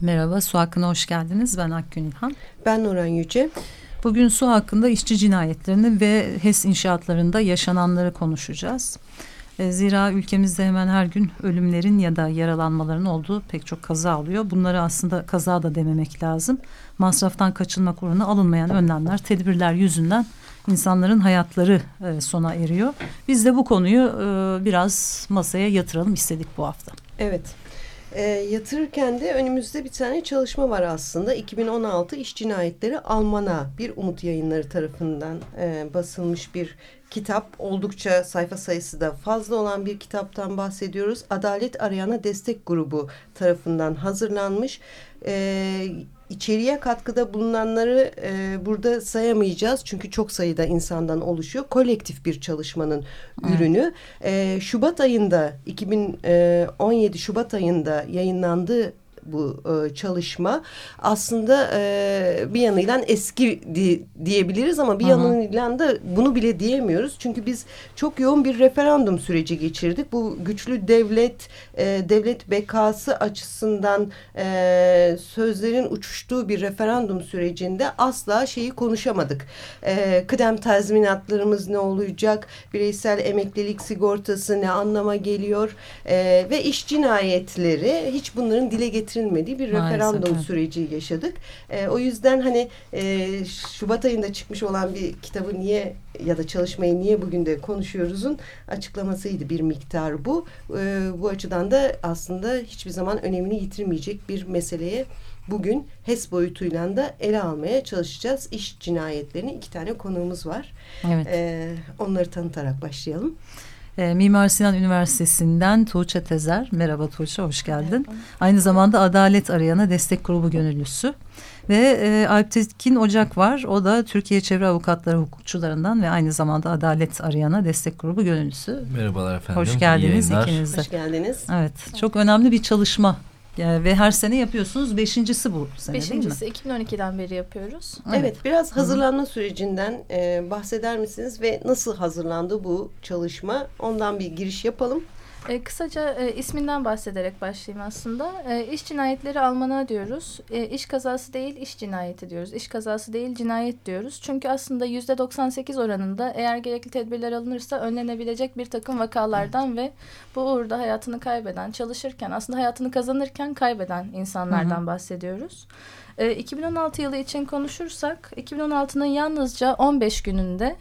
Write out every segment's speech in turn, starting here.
Merhaba, Su Hakkı'na hoş geldiniz. Ben Akgün İlhan. Ben Nuran Yüce. Bugün su hakkında işçi cinayetlerini ve HES inşaatlarında yaşananları konuşacağız. E, zira ülkemizde hemen her gün ölümlerin ya da yaralanmaların olduğu pek çok kaza oluyor. Bunları aslında kaza da dememek lazım. Masraftan kaçınmak uğruna alınmayan önlemler, tedbirler yüzünden insanların hayatları e, sona eriyor. Biz de bu konuyu e, biraz masaya yatıralım istedik bu hafta. Evet. E, yatırırken de önümüzde bir tane çalışma var aslında. 2016 İş Cinayetleri Almana bir Umut Yayınları tarafından e, basılmış bir kitap. Oldukça sayfa sayısı da fazla olan bir kitaptan bahsediyoruz. Adalet Arayana Destek Grubu tarafından hazırlanmış. E, içeriye katkıda bulunanları e, burada sayamayacağız. Çünkü çok sayıda insandan oluşuyor. Kolektif bir çalışmanın evet. ürünü. E, Şubat ayında 2017 Şubat ayında yayınlandığı bu e, çalışma aslında e, bir yanıyla eski di, diyebiliriz ama bir Hı -hı. yanıyla da bunu bile diyemiyoruz. Çünkü biz çok yoğun bir referandum süreci geçirdik. Bu güçlü devlet, e, devlet bekası açısından e, sözlerin uçuştuğu bir referandum sürecinde asla şeyi konuşamadık. E, kıdem tazminatlarımız ne olacak? Bireysel emeklilik sigortası ne anlama geliyor? E, ve iş cinayetleri hiç bunların dile getirilmediği getirilmediği bir Maalesef, referandum evet. süreci yaşadık. E, o yüzden hani e, Şubat ayında çıkmış olan bir kitabı niye ya da çalışmayı niye bugün de konuşuyoruzun açıklamasıydı bir miktar bu. E, bu açıdan da aslında hiçbir zaman önemini yitirmeyecek bir meseleye bugün HES boyutuyla da ele almaya çalışacağız. İş cinayetlerini iki tane konuğumuz var. Evet. E, onları tanıtarak başlayalım. E, Mimar Sinan Üniversitesi'nden Tuğçe Tezer. Merhaba Tuğçe, hoş geldin. Merhaba. Aynı zamanda Adalet Arayana Destek Grubu Gönüllüsü. Ve e, Alp Tekin Ocak var. O da Türkiye Çevre Avukatları Hukukçularından ve aynı zamanda Adalet Arayana Destek Grubu Gönüllüsü. Merhabalar efendim. Hoş geldiniz ikiniz de. Hoş geldiniz. Evet, çok önemli bir çalışma yani ve her sene yapıyorsunuz. Beşincisi bu sene Beşincisi, değil mi? 2012'den beri yapıyoruz. Evet, evet biraz hazırlanma Hı -hı. sürecinden e, bahseder misiniz ve nasıl hazırlandı bu çalışma? Ondan bir giriş yapalım. E, kısaca e, isminden bahsederek başlayayım aslında. E, iş cinayetleri almana diyoruz. E, iş kazası değil iş cinayeti diyoruz. İş kazası değil cinayet diyoruz. Çünkü aslında yüzde 98 oranında eğer gerekli tedbirler alınırsa önlenebilecek bir takım vakalardan ve bu uğurda hayatını kaybeden, çalışırken aslında hayatını kazanırken kaybeden insanlardan hı hı. bahsediyoruz. E, 2016 yılı için konuşursak 2016'nın yalnızca 15 gününde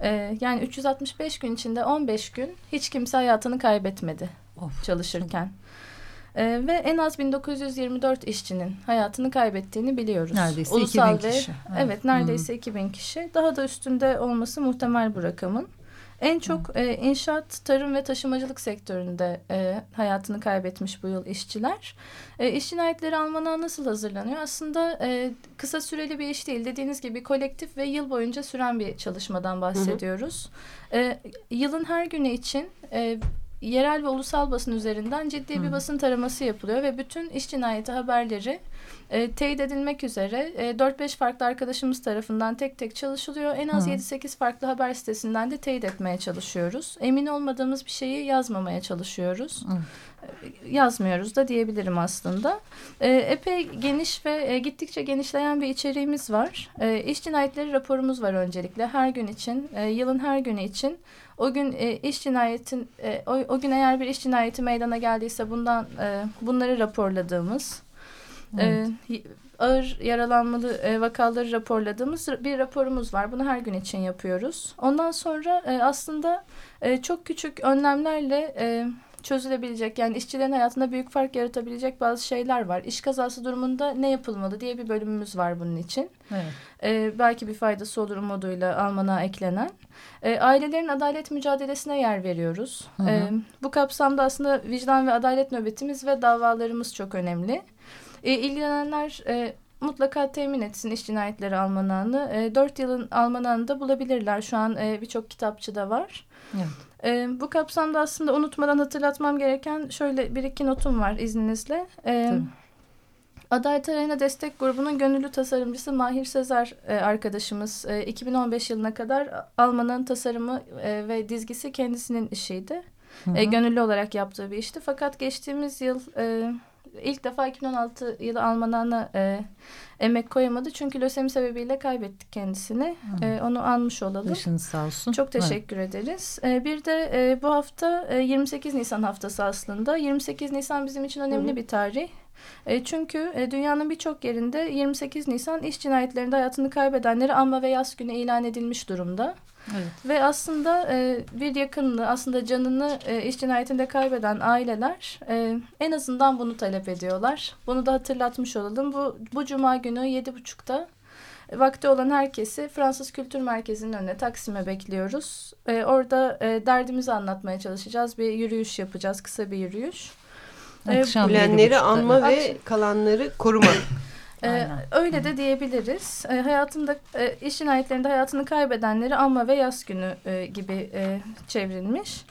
ee, yani 365 gün içinde 15 gün hiç kimse hayatını kaybetmedi of. çalışırken. Ee, ve en az 1924 işçinin hayatını kaybettiğini biliyoruz. Neredeyse Ulusal 2000 kişi. Evet, evet neredeyse hmm. 2000 kişi. Daha da üstünde olması muhtemel bu rakamın. En çok e, inşaat, tarım ve taşımacılık sektöründe e, hayatını kaybetmiş bu yıl işçiler. E, iş cinayetleri Alman'a nasıl hazırlanıyor? Aslında e, kısa süreli bir iş değil. Dediğiniz gibi kolektif ve yıl boyunca süren bir çalışmadan bahsediyoruz. Hı hı. E, yılın her günü için... E, yerel ve ulusal basın üzerinden ciddi bir basın taraması yapılıyor ve bütün iş cinayeti haberleri e, teyit edilmek üzere e, 4-5 farklı arkadaşımız tarafından tek tek çalışılıyor. En az 7-8 farklı haber sitesinden de teyit etmeye çalışıyoruz. Emin olmadığımız bir şeyi yazmamaya çalışıyoruz. Hı. E, yazmıyoruz da diyebilirim aslında. E, epey geniş ve e, gittikçe genişleyen bir içeriğimiz var. E, iş cinayetleri raporumuz var öncelikle. Her gün için, e, yılın her günü için o gün e, iş cinayetin e, o, o gün eğer bir iş cinayeti meydana geldiyse bundan e, bunları raporladığımız evet. e, ağır yaralanmalı e, vakaları raporladığımız bir raporumuz var. Bunu her gün için yapıyoruz. Ondan sonra e, aslında e, çok küçük önlemlerle e, çözülebilecek yani işçilerin hayatında büyük fark yaratabilecek bazı şeyler var. İş kazası durumunda ne yapılmalı diye bir bölümümüz var bunun için. Evet. E, belki bir faydası olur umuduyla almana eklenen. E, ailelerin adalet mücadelesine yer veriyoruz. Hı hı. E, bu kapsamda aslında vicdan ve adalet nöbetimiz ve davalarımız çok önemli. E, ilgilenenler e, mutlaka temin etsin iş cinayetleri almanağını. E, 4 yılın almanağını da bulabilirler. Şu an e, birçok kitapçıda var. Evet. E, bu kapsamda aslında unutmadan hatırlatmam gereken şöyle bir iki notum var izninizle. E, Tabii. Adalet Arena Destek Grubu'nun gönüllü tasarımcısı Mahir Sezer e, arkadaşımız e, 2015 yılına kadar Alman'ın tasarımı e, ve dizgisi kendisinin işiydi. Hı hı. E, gönüllü olarak yaptığı bir işti. Fakat geçtiğimiz yıl e, ilk defa 2016 yılı Alman'a e, emek koyamadı. Çünkü lösemi sebebiyle kaybettik kendisini. Hı. E, onu anmış olalım. Başınız sağ olsun. Çok teşekkür ederiz. Ee, bir de e, bu hafta e, 28 Nisan haftası aslında. 28 Nisan bizim için önemli hı. bir tarih. E, çünkü e, dünyanın birçok yerinde 28 Nisan iş cinayetlerinde hayatını kaybedenleri anma ve yas günü ilan edilmiş durumda. Evet. Ve aslında e, bir yakınını aslında canını e, iş cinayetinde kaybeden aileler e, en azından bunu talep ediyorlar. Bunu da hatırlatmış olalım. Bu, bu cuma günü 7.30'da vakti olan herkesi Fransız Kültür Merkezi'nin önüne Taksim'e bekliyoruz. E, orada e, derdimizi anlatmaya çalışacağız. Bir yürüyüş yapacağız. Kısa bir yürüyüş. E, Akşam yedi Ölenleri buçukta. anma ve kalanları koruma. Ee, öyle de diyebiliriz. Ee, hayatında e, iş cinayetlerinde hayatını kaybedenleri anma ve yas günü e, gibi e, çevrilmiş.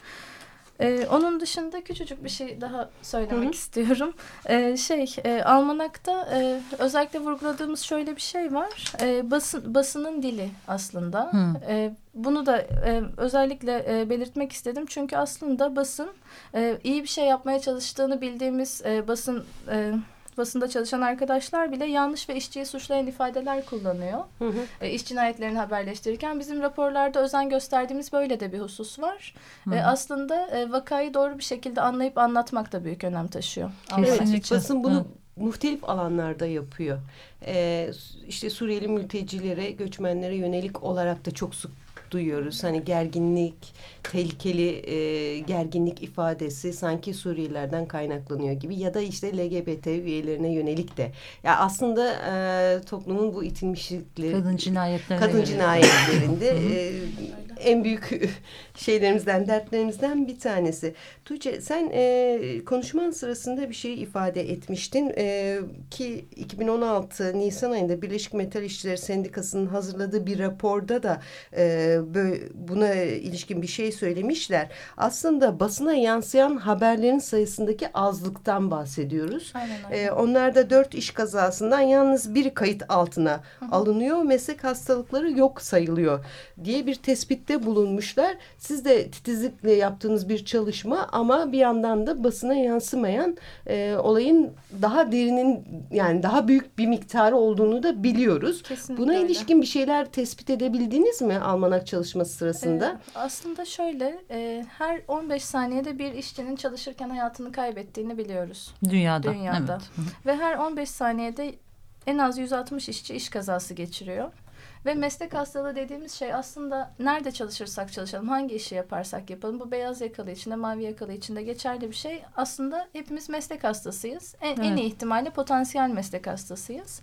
Ee, onun dışında küçücük bir şey daha söylemek Hı hı. istiyorum. Ee, şey, e, almanakta e, özellikle vurguladığımız şöyle bir şey var. E, basın basının dili aslında. Hı. E, bunu da e, özellikle e, belirtmek istedim. Çünkü aslında basın e, iyi bir şey yapmaya çalıştığını bildiğimiz e, basın e, basında çalışan arkadaşlar bile yanlış ve işçiyi suçlayan ifadeler kullanıyor. Hı hı. E, iş cinayetlerini haberleştirirken bizim raporlarda özen gösterdiğimiz böyle de bir husus var. Hı. E, aslında e, vakayı doğru bir şekilde anlayıp anlatmak da büyük önem taşıyor. Kesinlikle. Evet, basın bunu Hı. muhtelif alanlarda yapıyor. Ee, işte Suriyeli mültecilere, göçmenlere yönelik olarak da çok sık duyuyoruz. Hani gerginlik, tehlikeli e, gerginlik ifadesi sanki Suriyelilerden kaynaklanıyor gibi ya da işte LGBT üyelerine yönelik de. Ya aslında e, toplumun bu itilmişlikleri Kadın cinayetlerine kadın cinayetlerinde e, en büyük şeylerimizden, dertlerimizden bir tanesi. Tuğçe sen e, konuşman sırasında bir şey ifade etmiştin e, ki 2016 Nisan ayında Birleşik Metal İşçileri Sendikası'nın hazırladığı bir raporda da e, böyle, buna ilişkin bir şey söylemişler. Aslında basına yansıyan haberlerin sayısındaki azlıktan bahsediyoruz. Aynen öyle. Ee, onlarda dört iş kazasından yalnız bir kayıt altına alınıyor. Meslek hastalıkları yok sayılıyor diye bir tespitte bulunmuşlar. Siz de titizlikle yaptığınız bir çalışma ama bir yandan da basına yansımayan e, olayın daha derinin yani daha büyük bir miktarı olduğunu da biliyoruz. Kesinlikle Buna öyle. ilişkin bir şeyler tespit edebildiniz mi almanak çalışması sırasında? Ee, aslında şöyle e, her 15 saniyede bir işçinin çalışırken hayatını kaybettiğini biliyoruz. Dünyada. Dünyada. Evet. Ve her 15 saniyede en az 160 işçi iş kazası geçiriyor. Ve meslek hastalığı dediğimiz şey aslında nerede çalışırsak çalışalım, hangi işi yaparsak yapalım. Bu beyaz yakalı içinde, mavi yakalı içinde geçerli bir şey. Aslında hepimiz meslek hastasıyız. En, en Evet. iyi ihtimalle potansiyel meslek hastasıyız.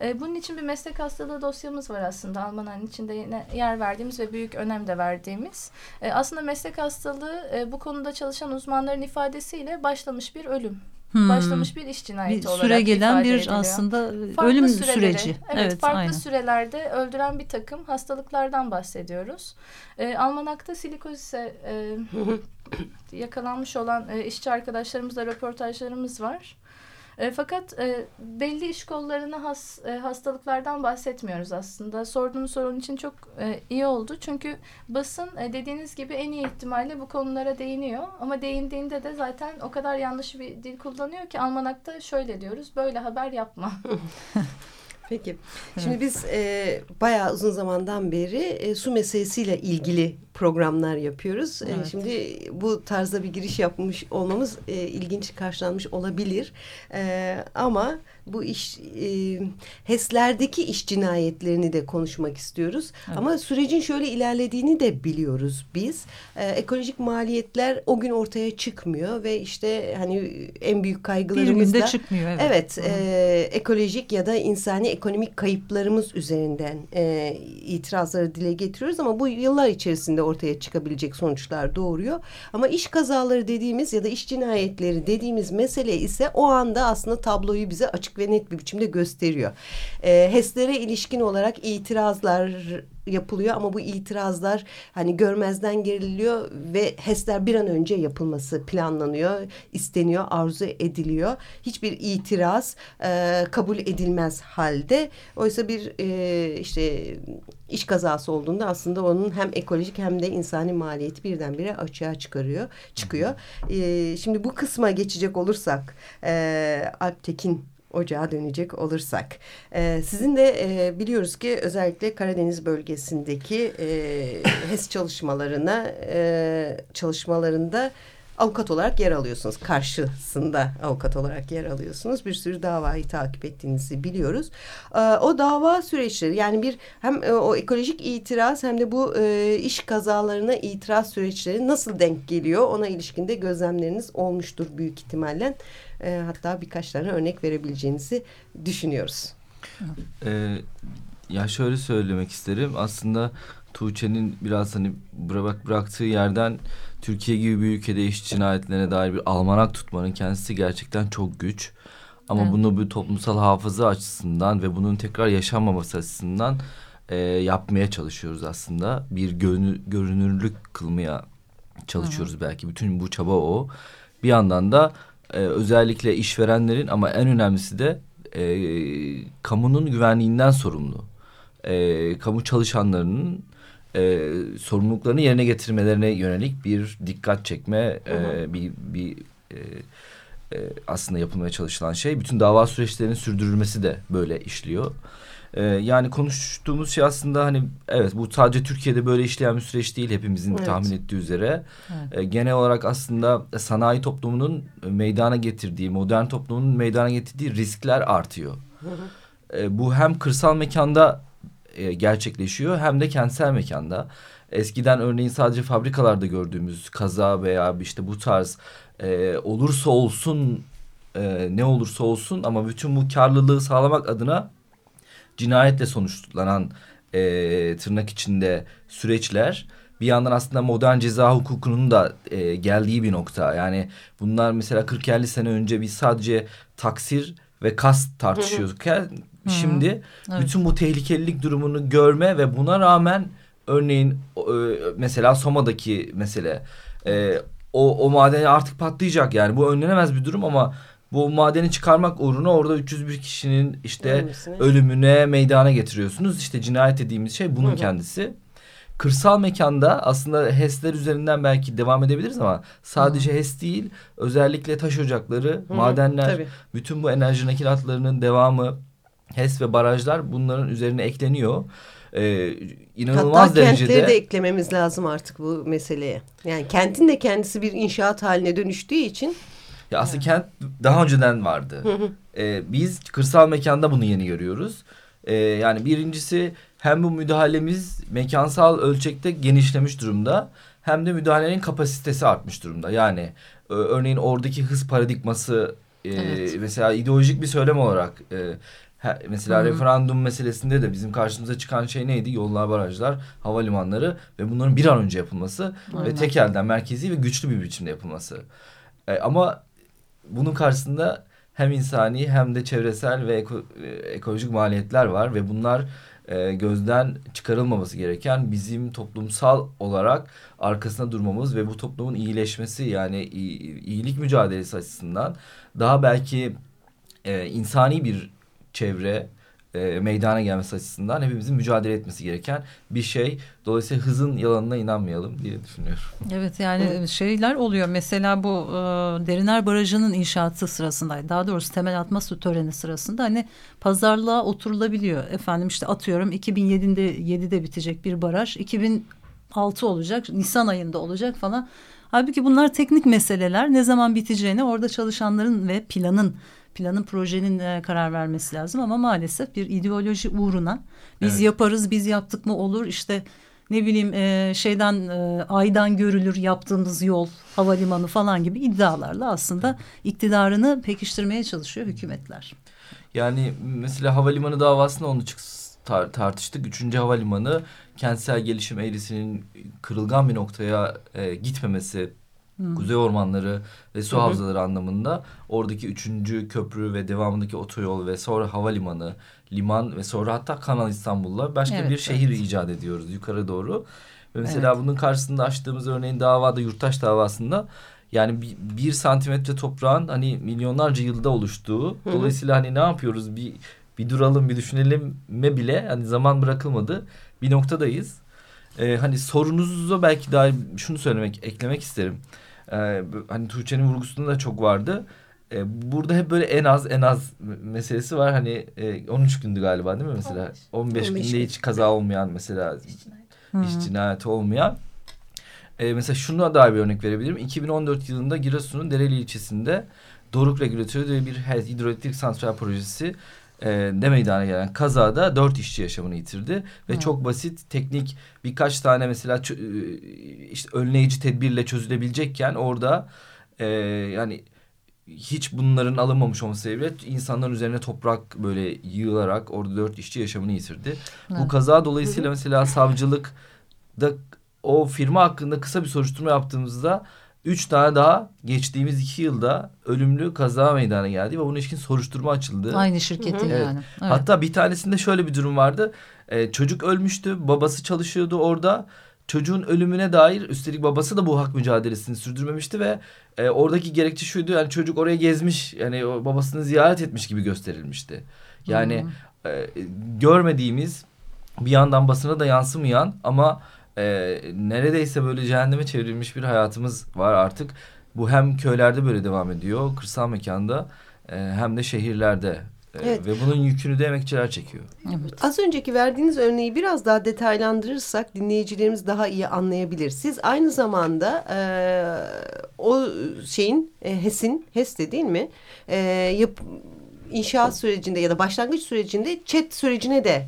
Ee, bunun için bir meslek hastalığı dosyamız var aslında. Almanların içinde yine yer verdiğimiz ve büyük önem de verdiğimiz. Ee, aslında meslek hastalığı e, bu konuda çalışan uzmanların ifadesiyle başlamış bir ölüm. Hmm. Başlamış bir iş cinayeti bir olarak süre gelen ifade bir ediliyor. aslında Farklı ölüm süreleri, süreci. Evet, farklı aynen. sürelerde öldüren bir takım hastalıklardan bahsediyoruz. Ee, Almanak'ta silikozise e, yakalanmış olan e, işçi arkadaşlarımızla röportajlarımız var. E, fakat e, belli iş kollarına has e, hastalıklardan bahsetmiyoruz aslında. Sorduğunuz sorun için çok e, iyi oldu. Çünkü basın e, dediğiniz gibi en iyi ihtimalle bu konulara değiniyor. Ama değindiğinde de zaten o kadar yanlış bir dil kullanıyor ki Almanak'ta şöyle diyoruz. Böyle haber yapma. Peki. Şimdi biz e, bayağı uzun zamandan beri e, su meselesiyle ilgili programlar yapıyoruz. Evet. E, şimdi bu tarzda bir giriş yapmış olmamız e, ilginç karşılanmış olabilir. E, ama bu iş e, HES'lerdeki iş cinayetlerini de konuşmak istiyoruz. Evet. Ama sürecin şöyle ilerlediğini de biliyoruz biz. E, ekolojik maliyetler o gün ortaya çıkmıyor ve işte hani en büyük kaygılarımız da çıkmıyor. Evet, evet e, ekolojik ya da insani ekonomik kayıplarımız üzerinden e, itirazları dile getiriyoruz ama bu yıllar içerisinde ortaya çıkabilecek sonuçlar doğuruyor. Ama iş kazaları dediğimiz ya da iş cinayetleri dediğimiz mesele ise o anda aslında tabloyu bize açık ve net bir biçimde gösteriyor. E, HES'lere ilişkin olarak itirazlar yapılıyor ama bu itirazlar hani görmezden geliliyor ve HES'ler bir an önce yapılması planlanıyor, isteniyor, arzu ediliyor. Hiçbir itiraz e, kabul edilmez halde. Oysa bir e, işte iş kazası olduğunda aslında onun hem ekolojik hem de insani maliyeti birdenbire açığa çıkarıyor, çıkıyor. E, şimdi bu kısma geçecek olursak e, Alp Tekin ocağa dönecek olursak. E, sizin de e, biliyoruz ki özellikle Karadeniz bölgesindeki e, HES çalışmalarına e, çalışmalarında avukat olarak yer alıyorsunuz. Karşısında avukat olarak yer alıyorsunuz. Bir sürü davayı takip ettiğinizi biliyoruz. E, o dava süreçleri yani bir hem e, o ekolojik itiraz hem de bu e, iş kazalarına itiraz süreçleri nasıl denk geliyor ona ilişkinde gözlemleriniz olmuştur büyük ihtimalle. E, hatta birkaç tane örnek verebileceğinizi düşünüyoruz. Ee, ya şöyle söylemek isterim. Aslında Tuğçe'nin biraz hani bırak bıraktığı yerden Türkiye gibi bir ülkede iş cinayetlerine dair bir almanak tutmanın kendisi gerçekten çok güç. Ama evet. bunu bir toplumsal hafıza açısından ve bunun tekrar yaşanmaması açısından e, yapmaya çalışıyoruz aslında. Bir görünür, görünürlük kılmaya çalışıyoruz Hı. belki. Bütün bu çaba o. Bir yandan da e, özellikle işverenlerin ama en önemlisi de e, kamunun güvenliğinden sorumlu. E, kamu çalışanlarının e, sorumluluklarını yerine getirmelerine yönelik bir dikkat çekme, e, bir, bir e, e, aslında yapılmaya çalışılan şey. Bütün dava süreçlerinin sürdürülmesi de böyle işliyor. Ee, yani konuştuğumuz şey aslında hani evet bu sadece Türkiye'de böyle işleyen bir süreç değil hepimizin evet. tahmin ettiği üzere. Evet. Ee, genel olarak aslında sanayi toplumunun meydana getirdiği, modern toplumun meydana getirdiği riskler artıyor. Ee, bu hem kırsal mekanda e, gerçekleşiyor hem de kentsel mekanda. Eskiden örneğin sadece fabrikalarda gördüğümüz kaza veya işte bu tarz e, olursa olsun e, ne olursa olsun ama bütün bu karlılığı sağlamak adına cinayetle sonuçlanan e, tırnak içinde süreçler bir yandan aslında modern ceza hukukunun da e, geldiği bir nokta. Yani bunlar mesela 40-50 sene önce biz sadece taksir ve kast tartışıyorduk. Şimdi evet. bütün bu tehlikelilik durumunu görme ve buna rağmen örneğin e, mesela Soma'daki mesele e, o, o maden artık patlayacak yani bu önlenemez bir durum ama bu madeni çıkarmak uğruna orada 301 kişinin işte Ölmesine. ölümüne meydana getiriyorsunuz. İşte cinayet dediğimiz şey bunun Hı -hı. kendisi. Kırsal mekanda aslında HES'ler üzerinden belki devam edebiliriz ama sadece. HES değil özellikle taş ocakları, Hı -hı. madenler, Tabii. bütün bu enerji nakilatlarının devamı HES ve barajlar bunların üzerine ekleniyor. Ee, inanılmaz Hatta derecede. kentleri de eklememiz lazım artık bu meseleye. Yani kentin de kendisi bir inşaat haline dönüştüğü için. Ya aslında kent daha önceden vardı. ee, biz kırsal mekanda bunu yeni görüyoruz. Ee, yani birincisi hem bu müdahalemiz mekansal ölçekte genişlemiş durumda hem de müdahalenin kapasitesi artmış durumda. Yani e, örneğin oradaki hız paradigması e, evet. mesela ideolojik bir söylem olarak e, mesela Hı -hı. referandum meselesinde de bizim karşımıza çıkan şey neydi? Yollar, barajlar, havalimanları ve bunların bir an önce yapılması Aynen. ve tek elden merkezi ve güçlü bir biçimde yapılması. E, ama bunun karşısında hem insani hem de çevresel ve eko, e, ekolojik maliyetler var ve bunlar e, gözden çıkarılmaması gereken bizim toplumsal olarak arkasında durmamız ve bu toplumun iyileşmesi yani iyilik mücadelesi açısından daha belki e, insani bir çevre, e, meydana gelmesi açısından hepimizin mücadele etmesi gereken bir şey. Dolayısıyla hızın yalanına inanmayalım diye düşünüyorum. Evet yani şeyler oluyor. Mesela bu e, Deriner Barajı'nın inşaatı sırasında daha doğrusu temel atma töreni sırasında hani pazarlığa oturulabiliyor. Efendim işte atıyorum 2007'de 7'de bitecek bir baraj 2006 olacak Nisan ayında olacak falan. Halbuki bunlar teknik meseleler. Ne zaman biteceğini orada çalışanların ve planın planın projenin e, karar vermesi lazım ama maalesef bir ideoloji uğruna biz evet. yaparız biz yaptık mı olur işte ne bileyim e, şeyden e, aydan görülür yaptığımız yol havalimanı falan gibi iddialarla aslında iktidarını pekiştirmeye çalışıyor hükümetler. Yani mesela havalimanı davasında onu tar tartıştık. Üçüncü havalimanı kentsel gelişim eğrisinin kırılgan bir noktaya e, gitmemesi Hmm. Kuzey ormanları ve su Hı -hı. havzaları anlamında oradaki üçüncü köprü ve devamındaki otoyol ve sonra havalimanı, liman ve sonra hatta Kanal İstanbul'la başka evet, bir şehir evet. icat ediyoruz yukarı doğru. Ve mesela evet. bunun karşısında açtığımız örneğin davada yurttaş davasında yani bir, bir santimetre toprağın hani milyonlarca yılda oluştuğu. Hı -hı. Dolayısıyla hani ne yapıyoruz bir bir duralım bir düşünelim mi bile hani zaman bırakılmadı bir noktadayız. Ee, hani sorunuzu belki daha şunu söylemek eklemek isterim e, hani Tuğçe'nin vurgusunda da çok vardı. E, burada hep böyle en az en az meselesi var. Hani e, 13 gündü galiba değil mi mesela? 15, 15 günde hiç kaza olmayan mesela iş cinayeti olmayan. E, mesela şunu daha bir örnek verebilirim. 2014 yılında Giresun'un Dereli ilçesinde Doruk Regülatörü diye bir hidroelektrik santral projesi e, de meydana gelen kazada dört işçi yaşamını yitirdi. Ve Hı. çok basit teknik birkaç tane mesela e, işte önleyici tedbirle çözülebilecekken orada e, yani hiç bunların alınmamış olması sebebiyle insanların üzerine toprak böyle yığılarak orada dört işçi yaşamını yitirdi. Evet. Bu kaza dolayısıyla mesela savcılık da o firma hakkında kısa bir soruşturma yaptığımızda Üç tane daha geçtiğimiz iki yılda ölümlü kaza meydana geldi ve bunun ilişkin soruşturma açıldı. Aynı şirketi evet. yani. Evet. Hatta bir tanesinde şöyle bir durum vardı. Ee, çocuk ölmüştü, babası çalışıyordu orada. Çocuğun ölümüne dair üstelik babası da bu hak mücadelesini sürdürmemişti ve e, oradaki gerekçe şuydu yani çocuk oraya gezmiş yani babasını ziyaret etmiş gibi gösterilmişti. Yani e, görmediğimiz bir yandan basına da yansımayan ama e, neredeyse böyle cehenneme çevrilmiş bir hayatımız var artık. Bu hem köylerde böyle devam ediyor, kırsal mekanda e, hem de şehirlerde. E, evet. Ve bunun yükünü de emekçiler çekiyor. Evet. Az önceki verdiğiniz örneği biraz daha detaylandırırsak dinleyicilerimiz daha iyi anlayabilir. Siz aynı zamanda e, o şeyin e, HES'in, HES de değil mi? E, yap, inşaat sürecinde ya da başlangıç sürecinde chat sürecine de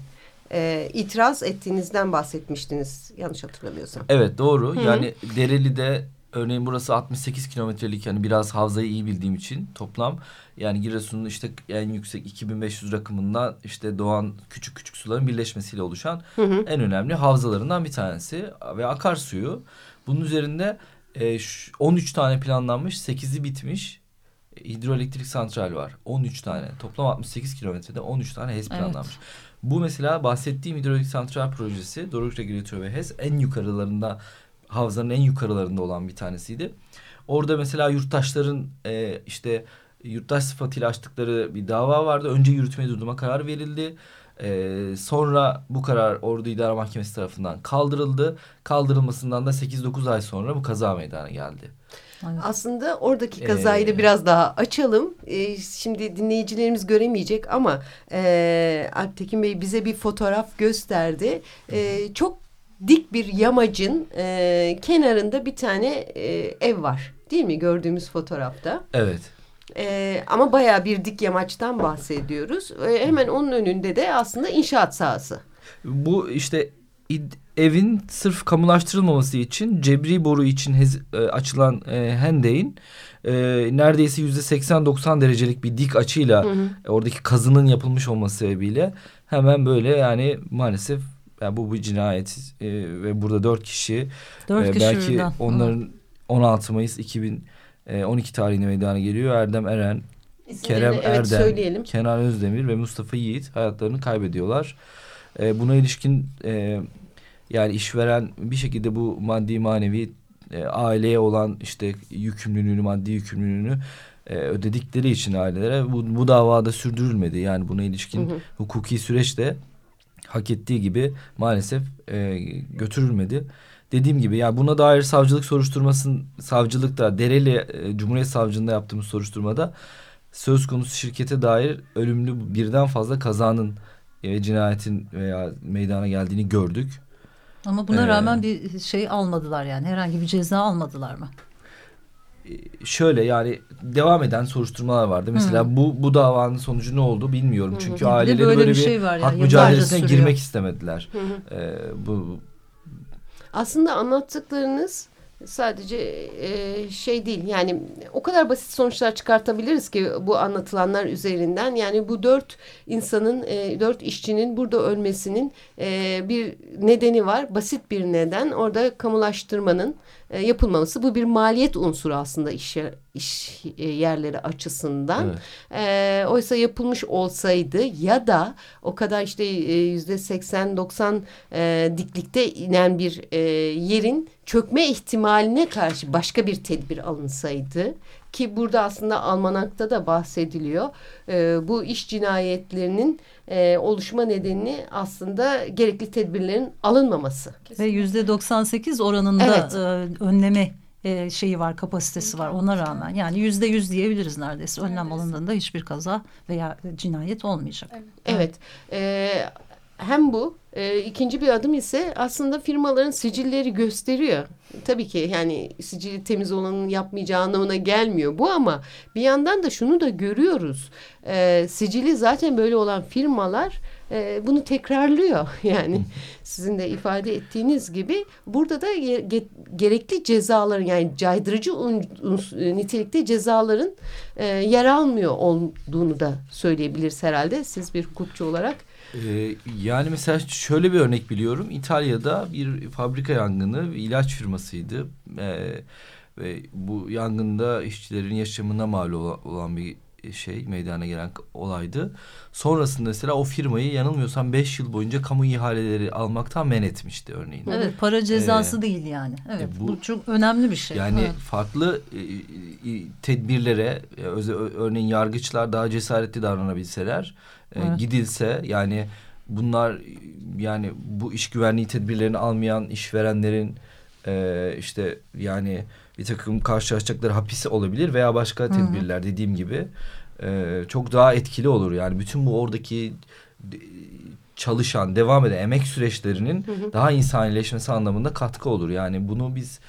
e, itiraz ettiğinizden bahsetmiştiniz yanlış hatırlamıyorsam. Evet doğru. Hı -hı. Yani Dereli'de örneğin burası 68 kilometrelik yani biraz havzayı iyi bildiğim için toplam yani Giresun'un işte en yüksek 2500 rakımından işte doğan küçük küçük suların birleşmesiyle oluşan hı hı. en önemli havzalarından bir tanesi ve akarsuyu. Bunun üzerinde e, 13 tane planlanmış 8'i bitmiş hidroelektrik santral var. 13 tane toplam 68 kilometrede 13 tane HES planlanmış. Evet. Bu mesela bahsettiğim hidrolik santral projesi Doruk Regülatör ve HES en yukarılarında havzanın en yukarılarında olan bir tanesiydi. Orada mesela yurttaşların e, işte yurttaş sıfatıyla açtıkları bir dava vardı. Önce yürütmeyi durdurma kararı verildi. Ee, sonra bu karar Ordu İdare Mahkemesi tarafından kaldırıldı. Kaldırılmasından da 8-9 ay sonra bu kaza meydana geldi. Aslında oradaki kazayı da ee... biraz daha açalım. Ee, şimdi dinleyicilerimiz göremeyecek ama e, Alptekin Bey bize bir fotoğraf gösterdi. E, çok dik bir yamacın e, kenarında bir tane e, ev var. Değil mi gördüğümüz fotoğrafta? Evet. E, ama baya bir dik yamaçtan bahsediyoruz. E, hemen onun önünde de aslında inşaat sahası. Bu işte evin sırf kamulaştırılmaması için cebri boru için hez, e, açılan e, hendeğin e, neredeyse yüzde 80-90 derecelik bir dik açıyla hı hı. Oradaki kazının yapılmış olması sebebiyle hemen böyle yani maalesef yani bu bir cinayet e, ve burada dört kişi, dört e, kişi belki buradan. onların hı. 16 Mayıs 2012 e, tarihine meydana geliyor Erdem Eren, İsimlerini, Kerem evet, Erdem, söyleyelim. Kenan Özdemir ve Mustafa Yiğit hayatlarını kaybediyorlar. E, buna ilişkin e, yani işveren bir şekilde bu maddi manevi e, aileye olan işte yükümlülüğünü, maddi yükümlülüğünü e, ödedikleri için ailelere bu, bu davada sürdürülmedi. Yani buna ilişkin hı hı. hukuki süreç de hak ettiği gibi maalesef e, götürülmedi. Dediğim gibi yani buna dair savcılık soruşturmasın savcılıkta Dereli e, Cumhuriyet Savcılığında yaptığımız soruşturmada söz konusu şirkete dair ölümlü birden fazla kazanın e, cinayetin veya meydana geldiğini gördük. Ama buna ee, rağmen bir şey almadılar yani herhangi bir ceza almadılar mı? E, şöyle yani devam eden soruşturmalar vardı. Mesela Hı. bu bu davanın sonucu ne oldu bilmiyorum. Hı. Çünkü aileleri böyle, böyle bir, şey var hak yani, mücadelesine girmek istemediler. Hı. Ee, bu aslında anlattıklarınız sadece e, şey değil. Yani o kadar basit sonuçlar çıkartabiliriz ki bu anlatılanlar üzerinden. Yani bu dört insanın e, dört işçinin burada ölmesinin e, bir nedeni var. Basit bir neden. Orada kamulaştırmanın e, yapılmaması. Bu bir maliyet unsuru aslında iş, iş e, yerleri açısından. Evet. E, oysa yapılmış olsaydı ya da o kadar işte e, yüzde seksen doksan diklikte inen bir e, yerin çökme ihtimaline karşı başka bir tedbir alınsaydı ki burada aslında almanakta da bahsediliyor. E, bu iş cinayetlerinin e, oluşma nedeni aslında gerekli tedbirlerin alınmaması. Ve yüzde 98 oranında evet. e, önleme e, şeyi var, kapasitesi var ona rağmen. Yani yüzde yüz diyebiliriz neredeyse. Önlem alındığında hiçbir kaza veya cinayet olmayacak. Evet. evet. E, hem bu e, ikinci bir adım ise aslında firmaların sicilleri gösteriyor. Tabii ki yani sicili temiz olanın yapmayacağı anlamına gelmiyor bu ama bir yandan da şunu da görüyoruz. E, sicili zaten böyle olan firmalar e, bunu tekrarlıyor. Yani sizin de ifade ettiğiniz gibi burada da ge gerekli cezaların yani caydırıcı nitelikte cezaların e, yer almıyor olduğunu da söyleyebiliriz herhalde siz bir hukukçu olarak. Ee, yani mesela şöyle bir örnek biliyorum. İtalya'da bir fabrika yangını ilaç firmasıydı. Ee, ve bu yangında işçilerin yaşamına mal olan bir şey meydana gelen olaydı. Sonrasında mesela o firmayı yanılmıyorsam beş yıl boyunca kamu ihaleleri almaktan men etmişti örneğin. Evet para cezası ee, değil yani. Evet e, bu, bu çok önemli bir şey. Yani evet. farklı e, tedbirlere e, örneğin yargıçlar daha cesaretli davranabilseler e, evet. gidilse yani bunlar yani bu iş güvenliği tedbirlerini almayan işverenlerin e, işte yani bir takım karşılaşacakları hapis olabilir veya başka tedbirler Hı -hı. dediğim gibi e, çok daha etkili olur. Yani bütün bu oradaki çalışan, devam eden emek süreçlerinin hı hı. daha insanileşmesi anlamında katkı olur. Yani bunu biz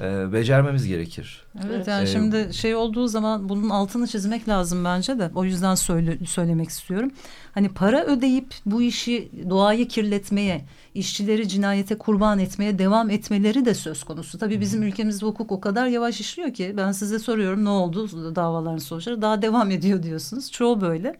e, becermemiz gerekir. Evet yani ee, şimdi şey olduğu zaman bunun altını çizmek lazım bence de. O yüzden söyle, söylemek istiyorum. Hani para ödeyip bu işi doğayı kirletmeye, işçileri cinayete kurban etmeye devam etmeleri de söz konusu. Tabii bizim ülkemizde hukuk o kadar yavaş işliyor ki ben size soruyorum ne oldu davaların sonuçları daha devam ediyor diyorsunuz. Çoğu böyle.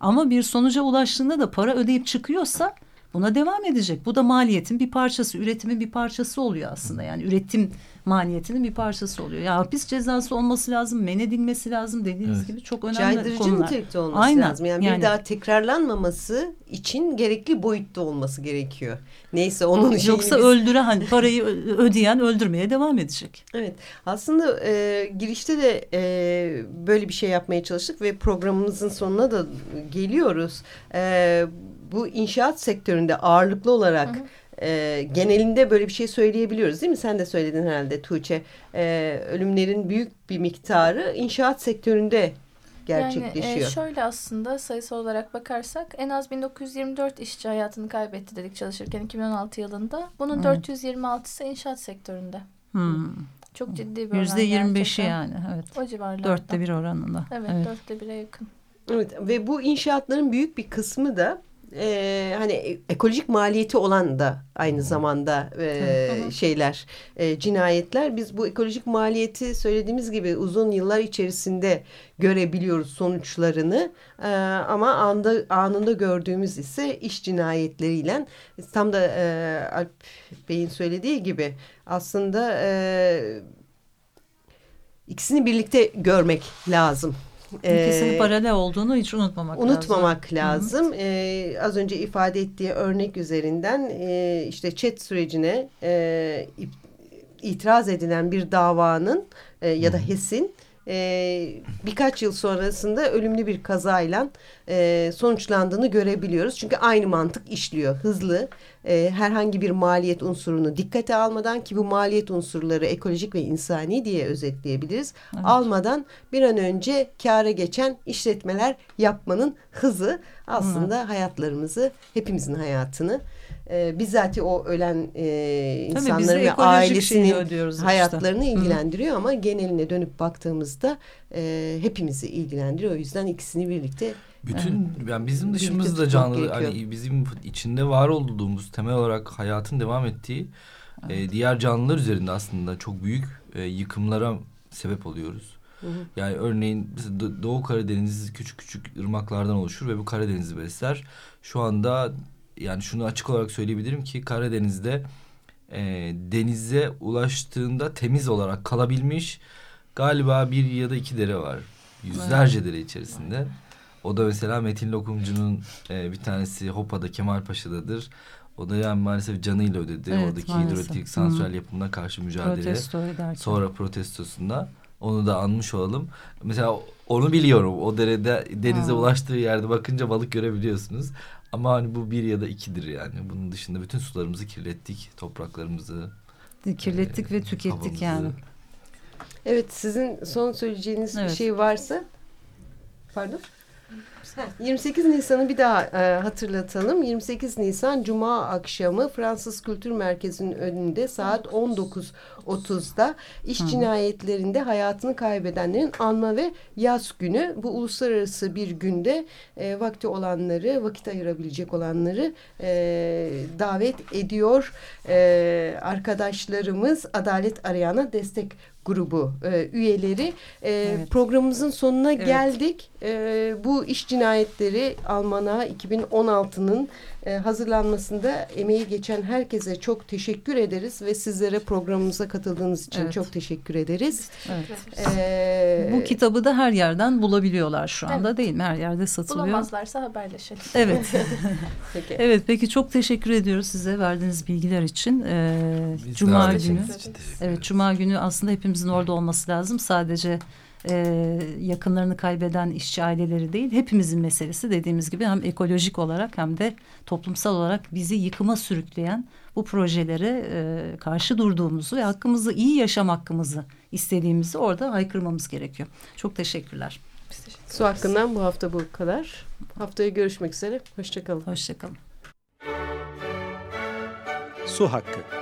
Ama bir sonuca ulaştığında da para ödeyip çıkıyorsa buna devam edecek. Bu da maliyetin bir parçası, üretimin bir parçası oluyor aslında. Yani üretim maliyetinin bir parçası oluyor. Ya hapis cezası olması lazım, men edilmesi lazım dediğiniz evet. gibi çok önemli Caydırıcı konular. Caydırıcı nitelikte olması Aynen. lazım. Yani, yani bir daha tekrarlanmaması için gerekli boyutta olması gerekiyor. Neyse onun Yoksa biz... öldüren hani parayı ödeyen öldürmeye devam edecek. Evet aslında e, girişte de e, böyle bir şey yapmaya çalıştık ve programımızın sonuna da geliyoruz. E, bu inşaat sektöründe ağırlıklı olarak... Hı hı e, genelinde böyle bir şey söyleyebiliyoruz değil mi? Sen de söyledin herhalde Tuğçe. E, ölümlerin büyük bir miktarı inşaat sektöründe gerçekleşiyor. Yani e, şöyle aslında sayısal olarak bakarsak en az 1924 işçi hayatını kaybetti dedik çalışırken 2016 yılında. Bunun hmm. 426'sı inşaat sektöründe. Hmm. Çok ciddi bir oran Yüzde 25'i yani evet. O civarlarda. Dörtte bir oranında. Evet, evet. dörtte bire yakın. Evet ve bu inşaatların büyük bir kısmı da e, hani e, ekolojik maliyeti olan da aynı zamanda e, şeyler e, cinayetler. Biz bu ekolojik maliyeti söylediğimiz gibi uzun yıllar içerisinde görebiliyoruz sonuçlarını. E, ama anda anında gördüğümüz ise iş cinayetleriyle tam da e, Alp Bey'in söylediği gibi aslında e, ikisini birlikte görmek lazım. İkisinin ee, paralel olduğunu hiç unutmamak, unutmamak lazım. lazım. Ee, az önce ifade ettiği örnek üzerinden e, işte chat sürecine e, itiraz edilen bir davanın e, ya da HES'in e, birkaç yıl sonrasında ölümlü bir kazayla e, sonuçlandığını görebiliyoruz. Çünkü aynı mantık işliyor. Hızlı, e, herhangi bir maliyet unsurunu dikkate almadan ki bu maliyet unsurları ekolojik ve insani diye özetleyebiliriz. Evet. Almadan bir an önce kâra geçen işletmeler yapmanın hızı aslında Hı. hayatlarımızı, hepimizin hayatını e, bizzati o ölen e, insanların ve ailesinin hayatlarını işte. ilgilendiriyor Hı. ama geneline dönüp baktığımızda e, hepimizi ilgilendiriyor. O yüzden ikisini birlikte bütün evet. yani bizim dışımızda canlı hani bizim içinde var olduğumuz temel olarak hayatın devam ettiği e, evet. e, diğer canlılar üzerinde aslında çok büyük e, yıkımlara sebep oluyoruz. Hı hı. Yani örneğin Doğu Karadeniz küçük küçük ırmaklardan oluşur ve bu Karadeniz'i besler. Şu anda yani şunu açık olarak söyleyebilirim ki Karadeniz'de e, denize ulaştığında temiz olarak kalabilmiş galiba bir ya da iki dere var. Yüzlerce evet. dere içerisinde. O da mesela Metin Lokumcu'nun e, bir tanesi Hopa'da Kemal Paşa'dadır. O da yani maalesef canıyla ödedi. Evet, Oradaki hidroelektrik santral yapımına karşı mücadele. Protesto ederken. Sonra protestosunda. Onu da anmış olalım. Mesela onu biliyorum. O derede denize ha. ulaştığı yerde bakınca balık görebiliyorsunuz. Ama hani bu bir ya da ikidir yani. Bunun dışında bütün sularımızı kirlettik. Topraklarımızı. Kirlettik e, ve tükettik havamızı. yani. Evet sizin son söyleyeceğiniz evet. bir şey varsa. Pardon? 28 Nisan'ı bir daha e, hatırlatalım. 28 Nisan Cuma akşamı Fransız Kültür Merkezi'nin önünde saat 19.30'da iş Hı. cinayetlerinde hayatını kaybedenlerin anma ve yaz günü. Bu uluslararası bir günde e, vakti olanları, vakit ayırabilecek olanları e, davet ediyor. E, arkadaşlarımız Adalet Arayana destek grubu e, üyeleri. E, evet. Programımızın sonuna evet. geldik. E, bu iş cinayetleri Almana 2016'nın e, hazırlanmasında emeği geçen herkese çok teşekkür ederiz ve sizlere programımıza katıldığınız için evet. çok teşekkür ederiz. Evet. Ee, Bu kitabı da her yerden bulabiliyorlar şu anda evet. değil mi? Her yerde satılıyor. Bulamazlarsa haberleşelim. Evet. peki. Evet peki çok teşekkür ediyoruz size verdiğiniz bilgiler için. Ee, Cuma günü. Evet Cuma günü aslında hepimizin orada olması lazım. Sadece e, yakınlarını kaybeden işçi aileleri değil hepimizin meselesi dediğimiz gibi hem ekolojik olarak hem de toplumsal olarak bizi yıkıma sürükleyen bu projelere e, karşı durduğumuzu ve hakkımızı iyi yaşam hakkımızı istediğimizi orada haykırmamız gerekiyor. Çok teşekkürler. Su hakkından bu hafta bu kadar. Haftaya görüşmek üzere. Hoşçakalın. Hoşçakalın. Su hakkı.